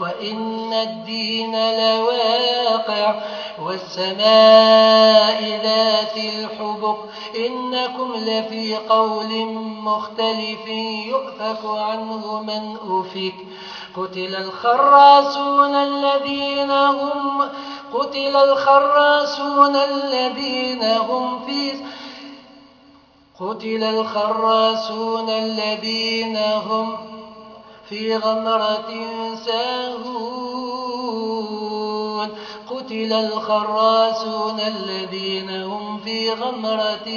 وإن الدين لواقع والسماء ذات الحبق إنكم لفي قول مختلف يؤفك عنه من أفك قتل الخراسون الذين هم قتل الخراسون الذين هم في قتل الخراسون الذين هم في غمرة ساهون. قتل الخراسون الذين هم في غمرة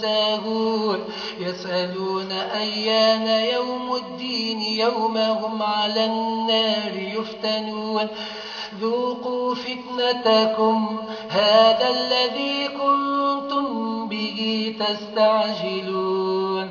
ساهون. يسألون أيان يوم الدين يوم هم على النار يفتنون. ذوقوا فتنتكم هذا الذي كنتم به تستعجلون.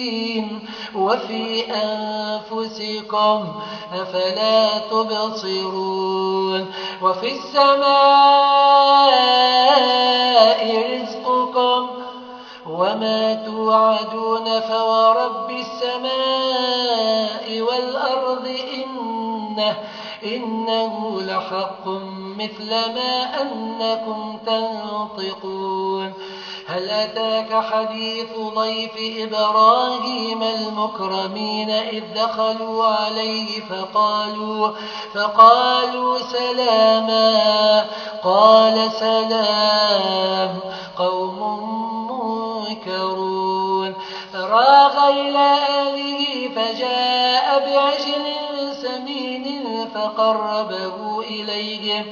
وفي أنفسكم أفلا تبصرون وفي السماء رزقكم وما توعدون فورب السماء والأرض إنه, إنه لحق مثل ما أنكم تنطقون هل أتاك حديث ضيف إبراهيم المكرمين إذ دخلوا عليه فقالوا, فقالوا سلاما. قال سلام قوم منكرون. فراغ إلى أهله فجاء بعجل سمين فقربه إليهم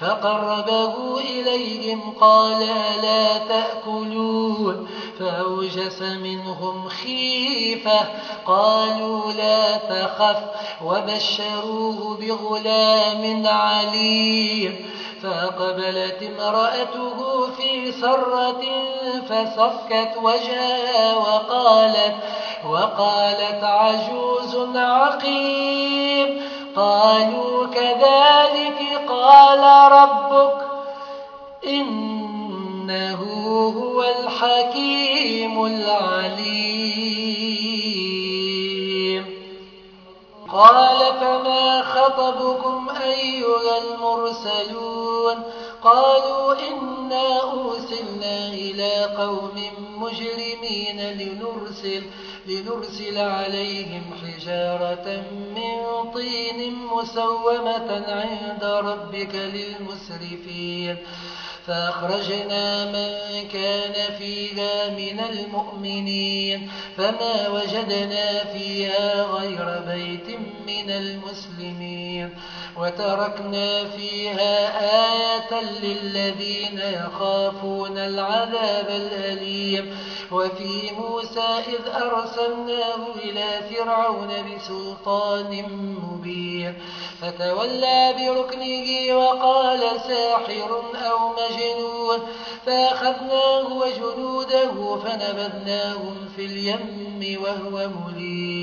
فقربه إليهم قال لا تأكلون فأوجس منهم خيفة قالوا لا تخف وبشروه بغلام عليم فأقبلت امرأته في سرة فصكت وجهها وقالت, وقالت عجوز عقيم. قالوا كذلك قال ربك إنه هو الحكيم العليم. قال فما خطبكم أيها المرسلون؟ قالوا إنا أرسلنا إلى قوم مجرمين لنرسل, لنرسل عليهم حجارة من طين مسومة عند ربك للمسرفين. فأخرجنا من كان فيها من المؤمنين. فما وجدنا فيها غير بيت من المسلمين وتركنا فيها آية للذين يخافون العذاب الأليم وفي موسى إذ أرسلناه إلى فرعون بسلطان مبين فتولى بركنه وقال ساحر أو مجنون فأخذناه وجنوده فنبذناهم في اليم وهو مليم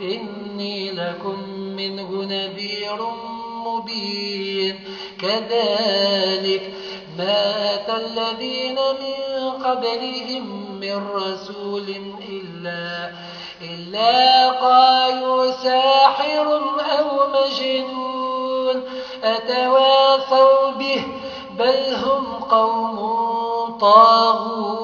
إني لكم منه نذير مبين. كذلك ما اتى الذين من قبلهم من رسول إلا, إلا قالوا ساحر أو مجنون أتواصوا به بل هم قوم طاغون